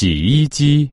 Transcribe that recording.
洗衣机。